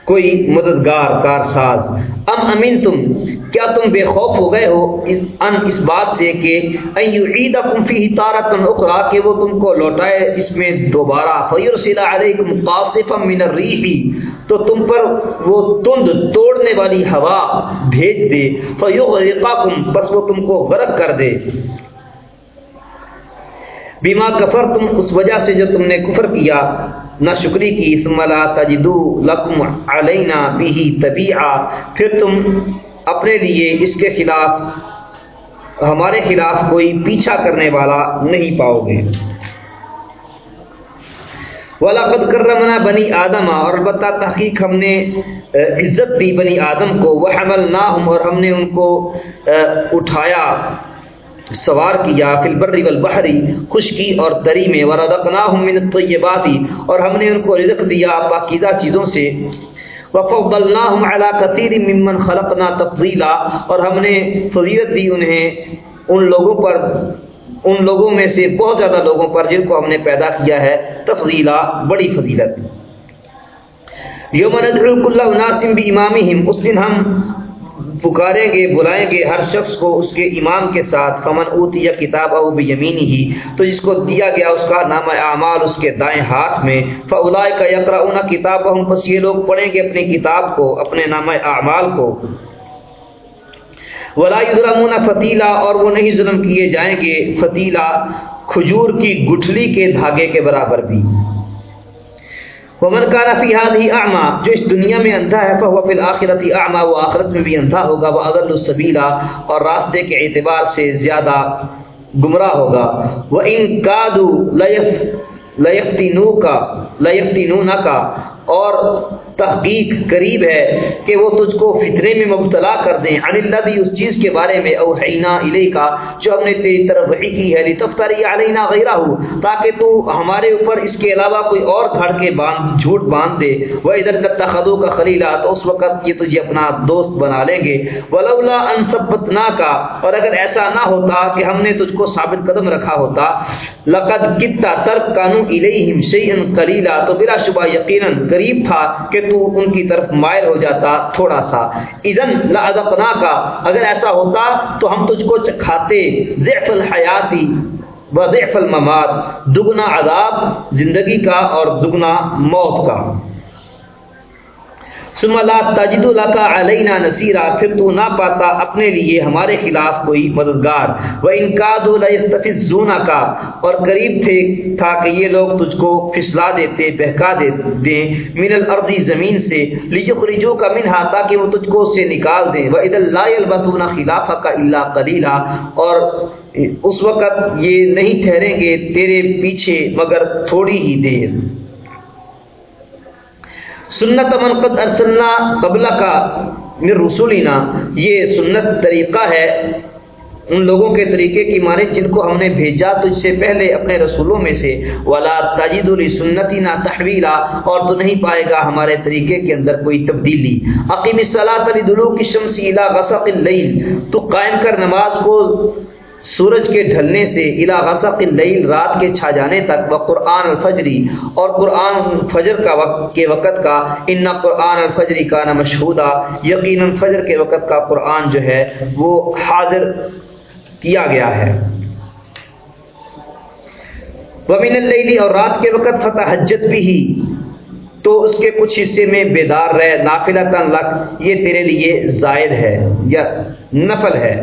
کوئی مددگار کار ساز ام امین تم کیا تم بے خوف ہو گئے ہو اس ان اس بات سے کہ ایعیدکم فیہ تارتن اخرى کہ وہ تم کو لوٹائے اس میں دوبارہ۔ فیرسل علیکم قاصفا من الریح، تو تم پر وہ تند توڑنے والی ہوا بھیج دے۔ فیغرقکم پس وہ تم کو غرق کر دے۔ بیما کفر تم اس وجہ سے جو تم نے کفر کیا، نہ شکری کی اسملا تجدو لکم علینا بھی طبیعہ پھر تم اپنے لیے اس کے خلاف، ہمارے خلاف کوئی پیچھا کرنے والا نہیں پاؤ گے۔ ولاقد کرمنا بنی آدم، اور البتہ تحقیق ہم نے عزت دی بنی آدم کو۔ وہ حمل نہ اور ہم نے ان کو اٹھایا۔ سوار کیا فی البر والبحر خشکی اور دری میں، ورزقناہم من الطیبات، اور ہم نے ان کو رزق دیا پاکیزہ چیزوں سے۔ وفضلناہم علی کثیر ممن خلقنا تفضیلا اور ہم نے فضیلت دی انہیں ان لوگوں پر، ان لوگوں میں سے بہت زیادہ لوگوں پر جن کو ہم نے پیدا کیا ہے۔ تفضیلا، بڑی فضیلت۔ یوم ندعو کل اناس بامامہم، اس دن ہم پکاریں گے، بلائیں گے ہر شخص کو اس کے امام کے ساتھ، فمن اوتی یا کتاب او یمینی ہی تو جس کو دیا گیا اس کا نام اعمال اس کے دائیں ہاتھ میں فلا کا یقرا کتاب پس یہ لوگ پڑھیں گے اپنی کتاب کو، اپنے نام اعمال کو۔ ولا ظلمون فتیلا اور وہ نہیں ظلم کیے جائیں گے فتیلا کھجور کی گٹھلی کے دھاگے کے برابر بھی۔ ومن کانا فی هذه اعما جو اس دنیا میں اندھا ہے، فهو فی الاخرۃ اعما وہ آخرت میں بھی اندھا ہوگا وہ اضل السبیلا اور راستے کے اعتبار سے زیادہ گمراہ ہوگا۔ وہ ان کادو نہ لیفتینونکا اور تحقیق قریب ہے کہ وہ تجھ کو فطرے میں مبتلا کر دیں۔ عن الذی اس چیز کے بارے میں اوحینا الیکا جو ہم نے تیری طرف وحی کی ہے۔ لتفتری علینا غیرہ، تاکہ تو ہمارے اوپر اس کے علاوہ کوئی اور کھڑ کے باندھ، جھوٹ باندھ دے۔ وہ ادھر تتخذو کا خلیلا، تو اس وقت یہ تجھے اپنا دوست بنا لیں گے۔ ولولا ان ثبتنا کا اور اگر ایسا نہ ہوتا کہ ہم نے تجھ کو ثابت قدم رکھا ہوتا، لقد کتا ترک کانو الیہم شیئا قلیلا، تو بلا شبہ یقینا قریب تھا کہ تو ان کی طرف مائل ہو جاتا تھوڑا سا۔ اذن لعذقنا کا اگر ایسا ہوتا تو ہم تجھ کو چکھاتے۔ ضعف الحیاتی و ضعف الممات، دگنا عذاب زندگی کا اور دگنا موت کا۔ ثم لا تجد لك علينا نصيرا پھر تو نہ پاتا اپنے لیے ہمارے خلاف کوئی مددگار۔ و ان كادوا ليستفزونك، اور قریب تھے تھا کہ یہ لوگ تجھ کو پھسلا دیتے، بہکا دیں۔ من الارض زمین سے، ليخرجوك منها، تاکہ وہ تجھ کو اس سے نکال دیں۔ و اذا لا يلبثون خلافك الا قليلا، اور اس وقت یہ نہیں ٹھہریں گے تیرے پیچھے مگر تھوڑی ہی دیر۔ سنت من قد ارسلنا قبل کا من رسولنا، یہ سنت طریقہ ہے ان لوگوں کے طریقے کی مانے جن کو ہم نے بھیجا تجھ سے پہلے اپنے رسولوں میں سے۔ ولا تاجد السنتی نہ تحویلا اور تو نہیں پائے گا ہمارے طریقے کے اندر کوئی تبدیلی۔ عقیم صلاح علی دلو کی شمسی الا غسق اللیل تو قائم کر نماز کو سورج کے ڈھلنے سے الا غسق اللیل رات کے چھا جانے تک وہ قرآن الفجری اور قرآن فجر کا وقت کے وقت کا ان قرآن الفجری کا نہ مشہودہ یقیناً فجر کے وقت کا قرآن جو ہے وہ حاضر کیا گیا ہے۔ ومن اللیلی اور رات کے وقت فتح حجت بھی ہی۔ تو اس کے کچھ حصے میں بیدار رہے، نافلہ تن لک، یہ تیرے لیے زائد ہے یا نفل ہے۔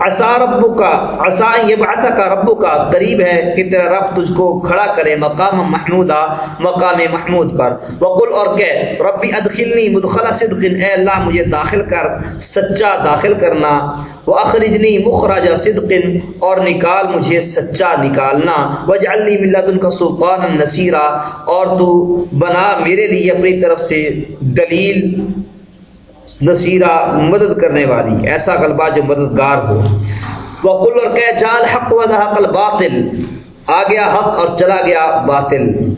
اصا ربو کا اصا یہ بات کا ربو کا قریب ہے کہ تیرا رب تجھ کو کھڑا کرے مقام محمودہ، مقام محمود پر۔ وقل اور کہ ربی ادخلنی مدخلا صدق، اے اللہ مجھے داخل کر، سچا داخل کرنا۔ وہ اخرجنی مخراج صدق، اور نکال مجھے سچا نکالنا۔ وجعلنی ملت ان کا سلطان نصیرہ اور تو بنا میرے لیے اپنی طرف سے دلیل نصیرہ مدد کرنے والی، ایسا غلبہ جو مددگار ہو۔ وہ کل اور کہ جال حق و حق باطل آ گیا حق اور چلا گیا باطل۔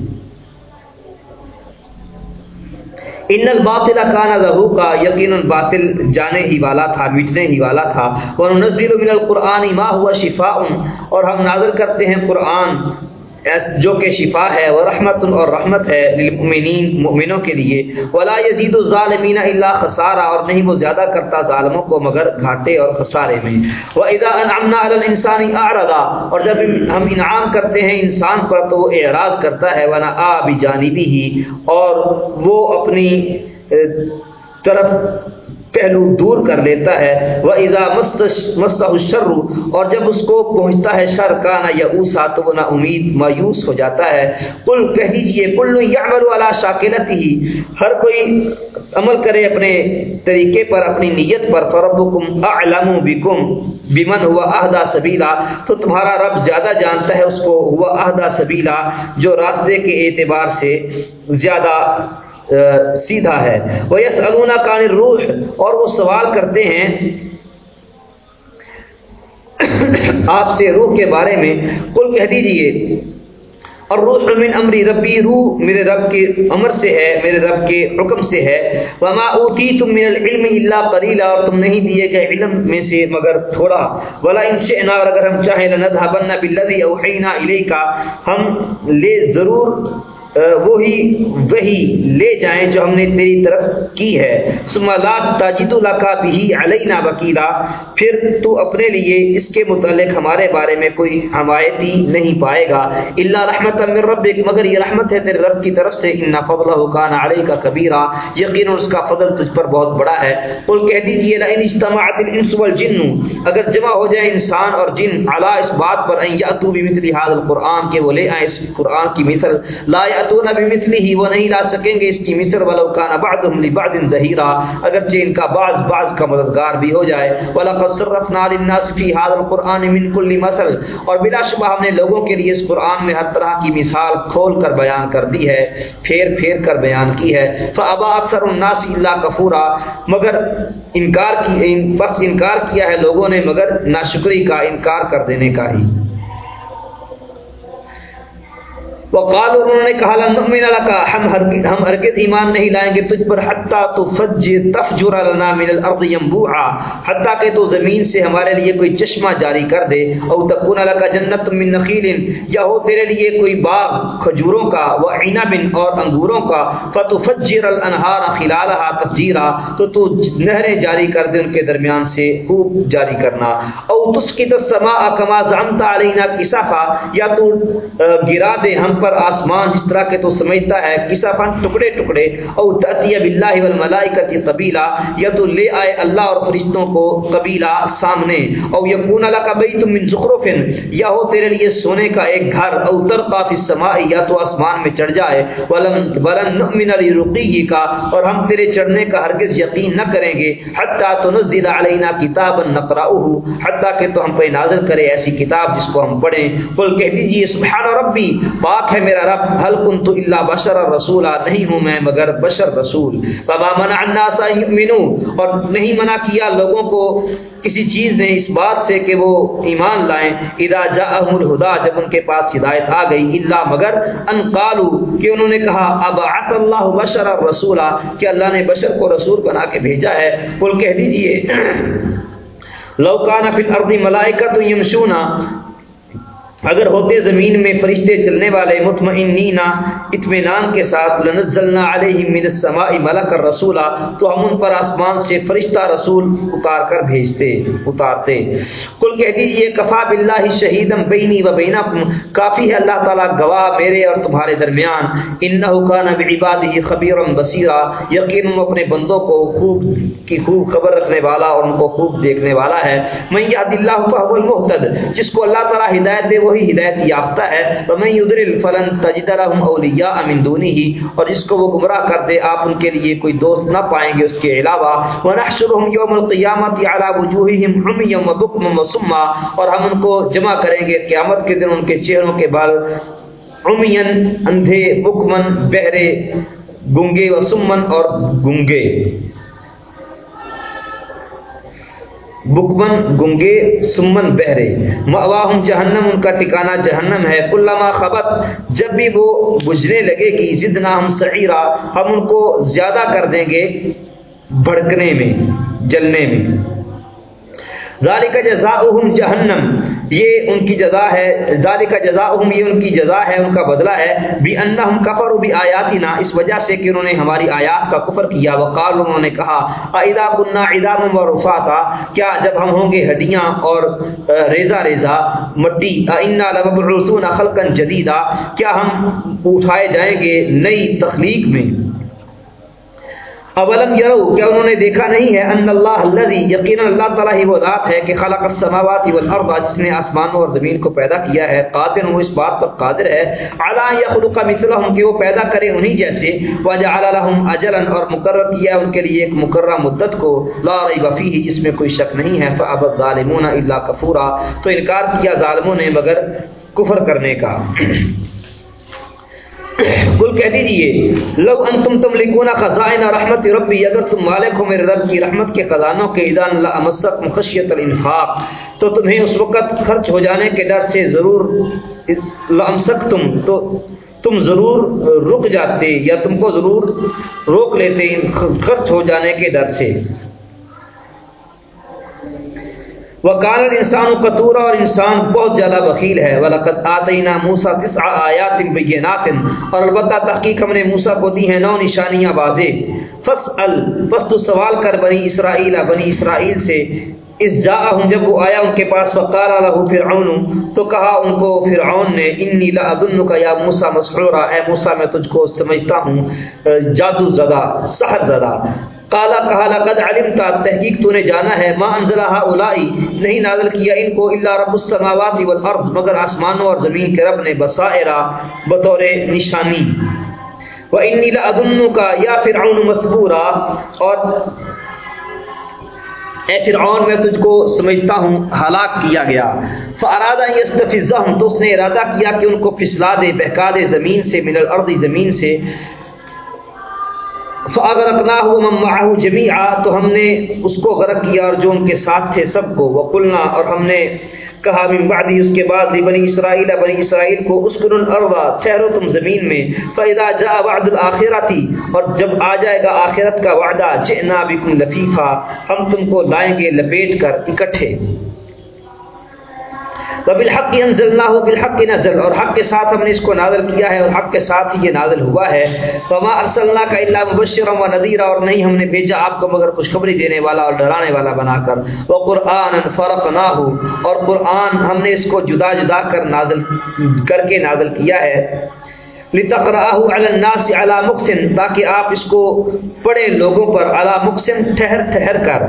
ان الباطل کانا ظہو کا یقیناً باطل جانے ہی والا تھا، مٹنے ہی والا تھا۔ وننزل من القرآن ما ہوا شفاء۔ اور ہم نازل کرتے ہیں قرآن۔ جو کہ شفا ہے وہ رحمت اور رحمت ہے للمؤمنین، مؤمنوں کے لیے۔ ولا یزید الظالمین الا خسارہ اور نہیں وہ زیادہ کرتا ظالموں کو مگر گھاٹے اور خسارے میں۔ واذا انعمنا علی الانسان اعرض اور جب ہم انعام کرتے ہیں انسان پر تو وہ اعراض کرتا ہے۔ ونا آ بجانبی ہی اور وہ اپنی طرف پہلو دور کر لیتا ہے۔ وہ ادا مسر اور جب اس کو پہنچتا ہے شر کا نہ یا اوسا تو وہ نہ امید مایوس ہو جاتا ہے۔ کل کہہ دیجیے کل یعمل والا شاکلت ہی ہر کوئی عمل کرے اپنے طریقے پر، اپنی نیت پر۔ فربکم اعلم بکم بمن ہوا اہدا سبیلا تو تمہارا رب زیادہ جانتا ہے اس کو۔ ہوا اہدا سبیلا جو راستے کے اعتبار سے زیادہ سیدھا ہے۔ وہ یس النا کان روح اور وہ سوال کرتے ہیں آپ سے روح کے بارے میں۔ کل کہہ دیجیے اور روح من امری ربی روح میرے رب کے امر سے ہے، میرے رب کے حکم سے ہے۔ وما اوتی تم من العلم الا قلیلا اور تم نہیں دیے گئے علم میں سے مگر تھوڑا۔ ولا ان شئنا، اور اگر ہم چاہیں، لنذهبن بالذي اوحينا اليك ہم لے ضرور وہی وہی لے جائیں جو ہم نے تیری طرف کی ہے۔ تاجد کا بھی علینا وکیلا۔ پھر تو اپنے لیے اس کے متعلق ہمارے بارے میں کوئی حمایتی نہیں پائے گا۔ اللہ رحمت من ربک، مگر یہ رحمت ہے تیرے رب کی طرف سے۔ ان فضلہ کان علی کا کبیرہ یقینا اس کا فضل تجھ پر بہت بڑا ہے۔ قل کہہ دیجیے، لئن اجتماعت الانس والجن۔ اگر جمع ہو جائے انسان اور جن، علی اس بات پر ان یاتوا بمثل هذا القران کہ وہ لے آئیں اس قران کی مثل۔ لا یاتون بمثله وہ نہیں لا سکیں گے اس کی مثل، ولو کان بعضهم لبعض ظهيرا اگرچہ ان کا بعض بعض کا مددگار بھی ہو جائے۔ ولقد صرفنا للناس في هذا القران من كل مثل۔ اور بلا شبہ ہم نے لوگوں کے لیے اس قران میں ہر طرح کی مثال کھول کر بیان کر دی ہے، پھیر پھیر کر بیان کی ہے۔ فابا اکثر الناس الا کفورا مگر انکار کی بس انکار کیا ہے لوگوں نے، مگر ناشکری کا انکار کر دینے کا ہی۔ وقال انہوں نے کہا لنؤمن لك ہم ہرگز ہم ہرگز ایمان نہیں لائیں گے تجھ پر حتا تو فج تفجر لنا من الارض ينبوعا حتا کہ تو زمین سے ہمارے لیے کوئی چشمہ جاری کر دے، او تكون لك جنت من نخیل، یا ہو تیرے لیے کوئی باغ کھجوروں کا، وعنب اور انگوروں کا، فتفجر الانهار خلالها تفجيرا تو تو نہریں جاری کر دے ان کے درمیان سے، خوب جاری کرنا۔ او تسقط السماء كما زعمت علينا كسفا یا تو گرا دے ہم پر پر آسمان جس طرح کے تو سمجھتا ہے، کسا فن ٹکڑے ٹکڑے، او تأتی باللہ والملائکت قبیلہ، یا تو لے آئے اللہ اور فرشتوں کو قبیلہ سامنے، او یکون لک بیت من زخرف یا ہو تیرے لیے سونے کا ایک گھر، او ترقا فی السماء، یا تو آسمان میں چڑھ جائے، ولن ولن نؤمن لرقیہ کا اور ہم تیرے چڑھنے کا ہرگز یقین نہ کریں گے، حتی تنزل علینا کتابا نقرأه حتی کہ تو ہم پہ نازل کرے ایسی کتاب جس کو ہم پڑھیں۔ قل کہہ دیجیے جی، سبحان ربی، پاک پاک ہے میرا رب حل کن تو اللہ بشر رسول نہیں ہوں میں مگر بشر رسول۔ بابا منع الناس یؤمنو۔ اور نہیں منع کیا لوگوں کو کسی چیز نے اس بات سے کہ وہ ایمان لائیں۔ اذا جاءهم الهدى جب ان کے پاس ہدایت آ گئی، الا مگر ان قالوا، کہ انہوں نے کہا اب عط اللہ بشر رسولا؟ کہ اللہ نے بشر کو رسول بنا کے بھیجا ہے۔ قل کہہ دیجیے، لو کان فی الارض ملائکۃ یمشون اگر ہوتے زمین میں فرشتے چلنے والے مطمئنین اطمینان کے ساتھ لنزلنا علیہم من السماء ملک الرسول تو ہم ان پر آسمان سے فرشتہ رسول اتار کر بھیجتے، اتارتے۔ کل کہہ دیجیے، کفا باللہ شہیدم بینی و بینکم۔ کافی ہے اللہ تعالی گواہ میرے اور تمہارے درمیان۔ انہ کان بعبادہ خبیرا بصیرا۔ یقین اپنے بندوں کو خوب کی خوب خبر رکھنے والا اور ان کو خوب دیکھنے والا ہے۔ من یهد اللہ فهو المهتد جس کو اللہ تعالی ہدایت دے وہی ہدایت یافتہ ہے۔ ومن یضلل فلن تجد لهم اولیاء من دونه۔ اور جس کو وہ گمراہ کر دے، آپ ان کے لیے کوئی دوست نہ پائیں گے اس کے علاوہ۔ ونحشرهم يوم القیامت على وجوههم عميا وبكما وصما۔ اور ہم ان کو جمع کریں گے قیامت کے دن ان کے چہروں کے بال۔ عمین اندھے بکمن بہرے، گنگے و سمن اور گنگے۔ بکمن گنگے سمن بہرے۔ مواہم جہنم، ان کا ٹکانہ جہنم ہے۔ کلما خبت، جب بھی وہ بجھنے لگے گی جدنا ہم سعیرہ، ہم ان کو زیادہ کر دیں گے بھڑکنے میں، جلنے میں۔ ذالک جزاؤہم جہنم، یہ ان کی جزا ہے، ذالک جزاؤہم، یہ ان کی جزا ہے، ان کا بدلہ ہے بی انہم کفروا بآیاتنا، اس وجہ سے کہ انہوں نے ہماری آیات کا کفر کیا وقال انہوں نے کہا اذا كنا عظاما ورفاتا، کیا جب ہم ہوں گے ہڈیاں اور ریزہ ریزہ، مٹی انا لمبعوثون خلقا جدیدا کیا ہم اٹھائے جائیں گے نئی تخلیق میں؟ اولم یرو کیا انہوں نے دیکھا نہیں ہے ان اللہ الذی، یقینا اللہ تعالی ہی وہ ذات ہے کہ خلق السماوات والارض، جس نے آسمانوں اور زمین کو پیدا کیا ہے، قادر وہ اس بات پر قادر ہے۔ اعلی یخلق مثلهم، کہ وہ پیدا کرے انہی جیسے۔ وجعل لهم اجلا اور مقرر کیا ان کے لیے ایک مقررہ مدت کو۔ لا ریب فیہ جس میں کوئی شک نہیں ہے۔ فابى الظالمون الا کفورا تو انکار کیا ظالموں نے مگر کفر کرنے کا۔ کل کہہ دیجیے، لو انتم تملکون خزائن رحمت ربی، اگر تم مالک ہو میرے رب کی رحمت کے خزانوں کے اذان لا امسک خشیت الانفاق، تو تمہیں اس وقت خرچ ہو جانے کے ڈر سے ضرور لامسک تم تو تم ضرور رک جاتے یا تم کو ضرور روک لیتے خرچ ہو جانے کے ڈر سے۔ وکان انسان قطورا اور انسان بہت زیادہ وکیل ہے. ولقد آتینا موسا تسع آیات بینات اور البتہ تحقیق ہم نے موسا کو دی ہیں نو نشانیاں واضح. فسأل فس تو سوال کر بنی اسرائیل بنی اسرائیل سے اس جا ہوں جب وہ آیا ان کے پاس وقال له فرعون، تو کہا ان کو، فرعون نے انی لا اظنک یا موسی مسحورا. اے موسی، میں تجھ کو سمجھتا ہوں، جادو زدہ، سحر زدہ۔ کالا کہا، لقد علمتا تحقیق تو نے جانا ہے، ما انزلها اولائی نہیں نازل کیا ان کو الا رب السماوات والارض، مگر آسمانوں اور زمین کے رب نے بصائرا بطور نشانی۔ و انی لاظنک یا فرعون مسبورا اور اے فرعون، میں تجھ کو سمجھتا ہوں، ہلاک کیا گیا۔ فارادہ یستفزہم تو اس نے ارادہ کیا کہ ان کو پھسلا دے، بہکا دے زمین سے، من الارض زمین سے۔ فاغرقناه ومن معه جميعا تو ہم نے اس کو غرق کیا اور جو ان کے ساتھ تھے سب کو وقلنا اور ہم نے کہا من بعدی اس کے بعد بنی اسرائیل بنی اسرائیل کو اسکن الارض، ٹھہرو تم زمین میں۔ فاذا جاء وعد الاخرتی اور جب آ جائے گا آخرت کا وعدہ، جئنا بكم لفیفا ہم تم کو لائیں گے لپیٹ کر اکٹھے۔ وبالحق انزلناه بالحق نزل، اور حق کے ساتھ ہم نے اس کو نازل کیا ہے، اور حق کے ساتھ ہی یہ نازل ہوا ہے۔ فما ارسلناک الا مبشرا ونذيرا، اور نہیں ہم نے بھیجا آپ کو مگر خوشخبری دینے والا اور ڈرانے والا بنا کر۔ وقرآن فرقناه، اور قرآن ہم نے اس کو جدا جدا کر نازل، کر کے نازل کیا ہے۔ لتقرأه على الناس على مقسم تاکہ آپ اس کو پڑھیں لوگوں پر على مقسم ٹھہر ٹھہر کر۔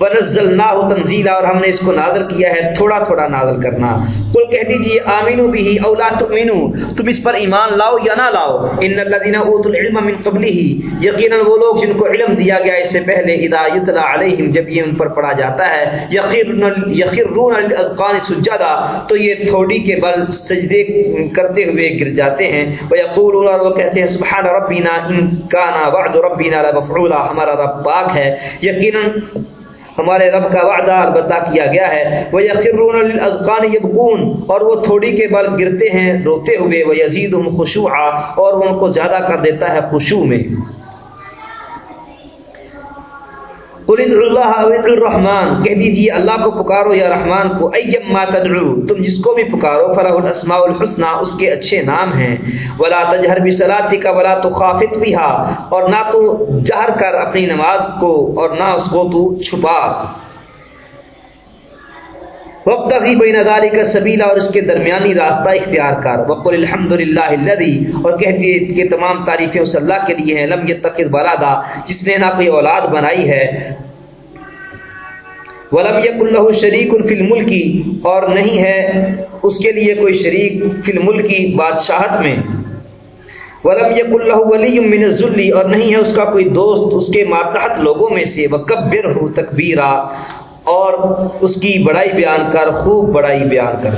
ونزلناه تنزیلا اور ہم نے اس کو نازل کیا ہے، تھوڑا تھوڑا نازل کرنا۔ قل کہہ دیجیے، آمینو بھی او لا تؤمنو۔ تم اس پر ایمان لاؤ یا نہ لاؤ؟ ان الذين اوتوا العلم من قبله۔ یقینا وہ لوگ جن کو علم دیا گیا اس سے پہلے اذا یتلا علیہم جب یہ ان پر پڑھا جاتا ہے یخرون یخرون للاذقان سجدا۔ تو یہ تھوڑی کے بل سجدے کرتے ہوئے گر جاتے ہیں۔ ويقولون، اور وہ کہتے ہیں، سبحان ربنا ان كان وعد ربنا لمفعولا۔ ہمارا رب پاک ہے۔ یقینا ہمارے رب کا وعدہ البتہ کیا گیا ہے۔ وہ یقرون القان یبکون اور وہ تھوڑی کے بل گرتے ہیں، روتے ہوئے۔ وہ یزیدہم خشوعا۔ اور ان کو زیادہ کر دیتا ہے خشوع میں۔ قل اللہ او الرحمن، کہہ دیجیے، اللہ کو پکارو یا رحمان کو ایم ما تدعو تم جس کو بھی پکارو، فلاح الاسماء الحسنى اس کے اچھے نام ہیں۔ ولا تجہر بصلاتک ولا تخافت بها، اور نہ تو جہر کر اپنی نماز کو، اور نہ اس کو تو چھپا۔ وقت ہی بین ذالک سبیلا اور اس کے درمیانی راستہ اختیار کر۔ وقل الحمدللہ الذی، اور کہہ دیے کہ تمام تعریفیں اس اللہ کے لیے ہیں، لم یتخذ ولدا، جس نے نہ کوئی اولاد بنائی ہے۔ ولم یکن له شریک فی الملک، اور نہیں ہے اس کے لیے کوئی شریک فی الملک بادشاہت میں۔ ولم یکن له ولی من الذل، اور نہیں ہے اس کا کوئی دوست اس کے ماتحت لوگوں میں سے۔ وکبرہ تکبیرا اور اس کی بڑائی بیان کر خوب بڑائی بیان کر۔